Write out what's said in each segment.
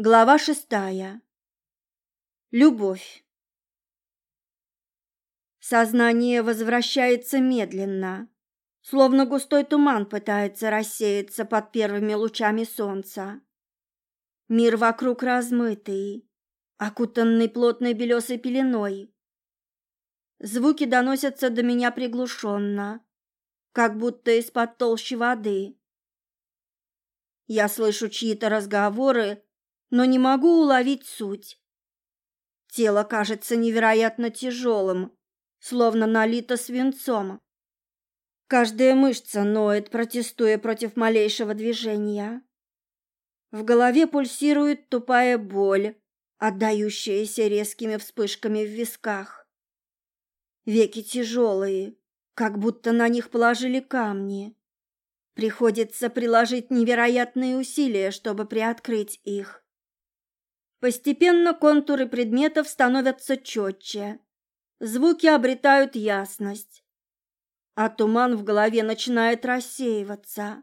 Глава шестая. Любовь. Сознание возвращается медленно, словно густой туман пытается рассеяться под первыми лучами солнца. Мир вокруг размытый, окутанный плотной белесой пеленой. Звуки доносятся до меня приглушенно, как будто из-под толщи воды. Я слышу чьи-то разговоры, но не могу уловить суть. Тело кажется невероятно тяжелым, словно налито свинцом. Каждая мышца ноет, протестуя против малейшего движения. В голове пульсирует тупая боль, отдающаяся резкими вспышками в висках. Веки тяжелые, как будто на них положили камни. Приходится приложить невероятные усилия, чтобы приоткрыть их. Постепенно контуры предметов становятся четче, звуки обретают ясность, а туман в голове начинает рассеиваться.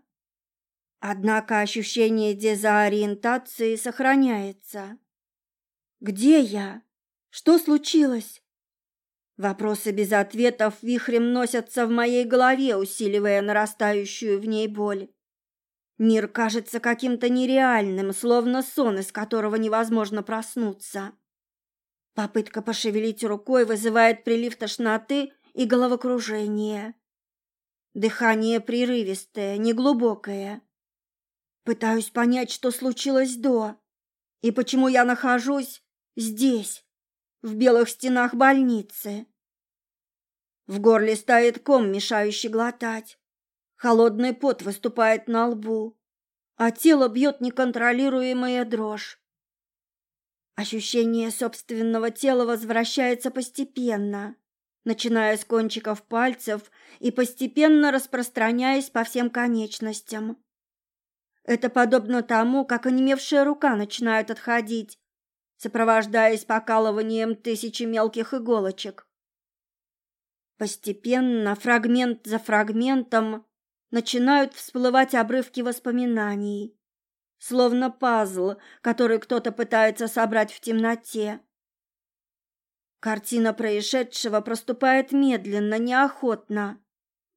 Однако ощущение дезориентации сохраняется. Где я? Что случилось? Вопросы без ответов вихрем носятся в моей голове, усиливая нарастающую в ней боль. Мир кажется каким-то нереальным, словно сон, из которого невозможно проснуться. Попытка пошевелить рукой вызывает прилив тошноты и головокружение. Дыхание прерывистое, неглубокое. Пытаюсь понять, что случилось до, и почему я нахожусь здесь, в белых стенах больницы. В горле стоит ком, мешающий глотать. Холодный пот выступает на лбу, а тело бьет неконтролируемая дрожь. Ощущение собственного тела возвращается постепенно, начиная с кончиков пальцев и постепенно распространяясь по всем конечностям. Это подобно тому, как онемевшая рука начинает отходить, сопровождаясь покалыванием тысячи мелких иголочек. Постепенно, фрагмент за фрагментом, начинают всплывать обрывки воспоминаний, словно пазл, который кто-то пытается собрать в темноте. Картина происшедшего проступает медленно, неохотно,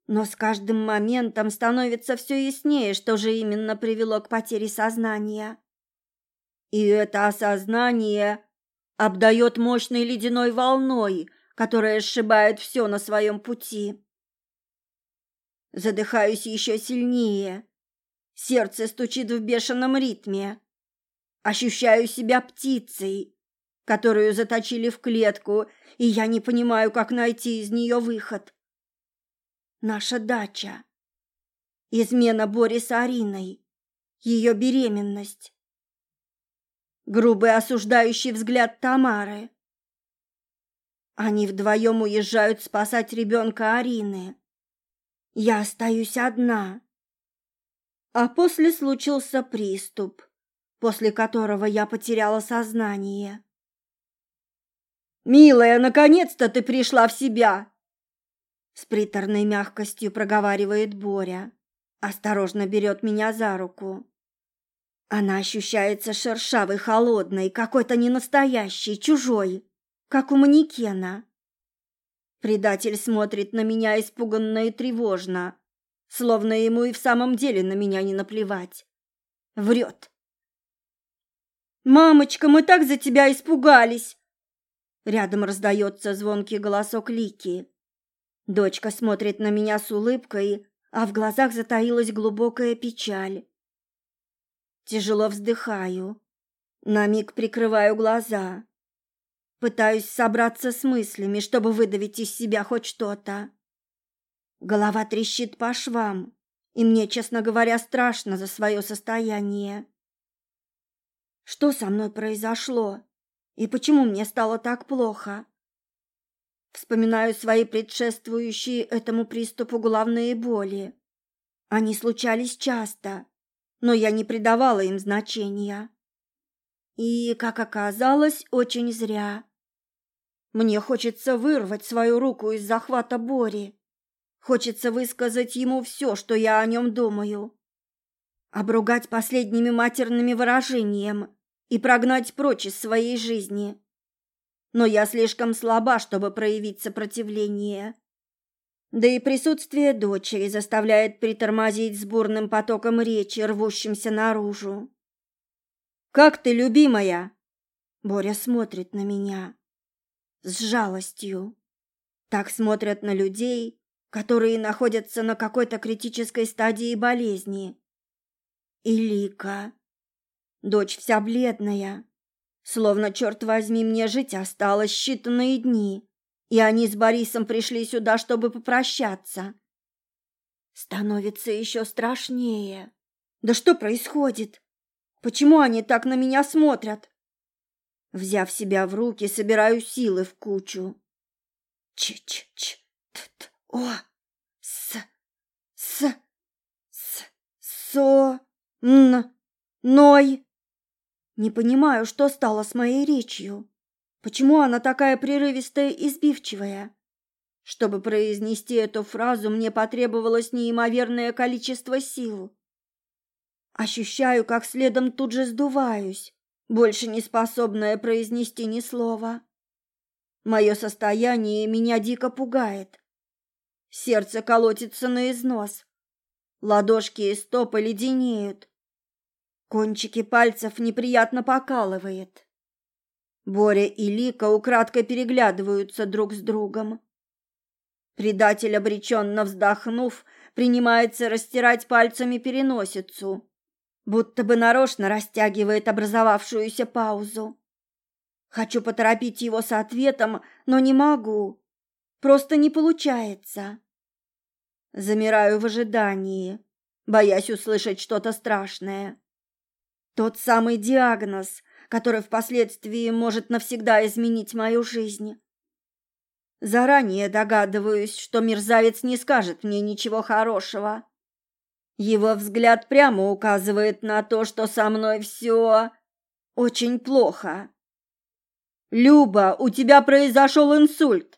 но с каждым моментом становится все яснее, что же именно привело к потере сознания. И это осознание обдает мощной ледяной волной, которая сшибает все на своем пути. Задыхаюсь еще сильнее. Сердце стучит в бешеном ритме. Ощущаю себя птицей, которую заточили в клетку, и я не понимаю, как найти из нее выход. Наша дача. Измена Бори с Ариной. Ее беременность. Грубый осуждающий взгляд Тамары. Они вдвоем уезжают спасать ребенка Арины. Я остаюсь одна. А после случился приступ, после которого я потеряла сознание. «Милая, наконец-то ты пришла в себя!» С приторной мягкостью проговаривает Боря. Осторожно берет меня за руку. Она ощущается шершавой, холодной, какой-то ненастоящей, чужой, как у манекена. Предатель смотрит на меня испуганно и тревожно, словно ему и в самом деле на меня не наплевать. Врет. «Мамочка, мы так за тебя испугались!» Рядом раздается звонкий голосок Лики. Дочка смотрит на меня с улыбкой, а в глазах затаилась глубокая печаль. Тяжело вздыхаю, на миг прикрываю глаза. Пытаюсь собраться с мыслями, чтобы выдавить из себя хоть что-то. Голова трещит по швам, и мне, честно говоря, страшно за свое состояние. Что со мной произошло? И почему мне стало так плохо? Вспоминаю свои предшествующие этому приступу головные боли. Они случались часто, но я не придавала им значения. И, как оказалось, очень зря. Мне хочется вырвать свою руку из захвата Бори. Хочется высказать ему все, что я о нем думаю. Обругать последними матерными выражениями и прогнать прочь из своей жизни. Но я слишком слаба, чтобы проявить сопротивление. Да и присутствие дочери заставляет притормозить с бурным потоком речи, рвущимся наружу. «Как ты, любимая?» Боря смотрит на меня с жалостью. Так смотрят на людей, которые находятся на какой-то критической стадии болезни. И Лика. Дочь вся бледная. Словно, черт возьми, мне жить осталось считанные дни, и они с Борисом пришли сюда, чтобы попрощаться. Становится еще страшнее. Да что происходит? Почему они так на меня смотрят? Взяв себя в руки, собираю силы в кучу. Ч-ч-ч, т-т-о, с, с, с, со, н, ной. Не понимаю, что стало с моей речью. Почему она такая прерывистая и сбивчивая? Чтобы произнести эту фразу, мне потребовалось неимоверное количество сил. Ощущаю, как следом тут же сдуваюсь, больше не способная произнести ни слова. Мое состояние меня дико пугает. Сердце колотится на износ. Ладошки и стопы леденеют. Кончики пальцев неприятно покалывает. Боря и Лика украдкой переглядываются друг с другом. Предатель, обреченно вздохнув, принимается растирать пальцами переносицу, будто бы нарочно растягивает образовавшуюся паузу. Хочу поторопить его с ответом, но не могу. Просто не получается. Замираю в ожидании, боясь услышать что-то страшное. Тот самый диагноз, который впоследствии может навсегда изменить мою жизнь. Заранее догадываюсь, что мерзавец не скажет мне ничего хорошего. Его взгляд прямо указывает на то, что со мной все очень плохо. «Люба, у тебя произошел инсульт!»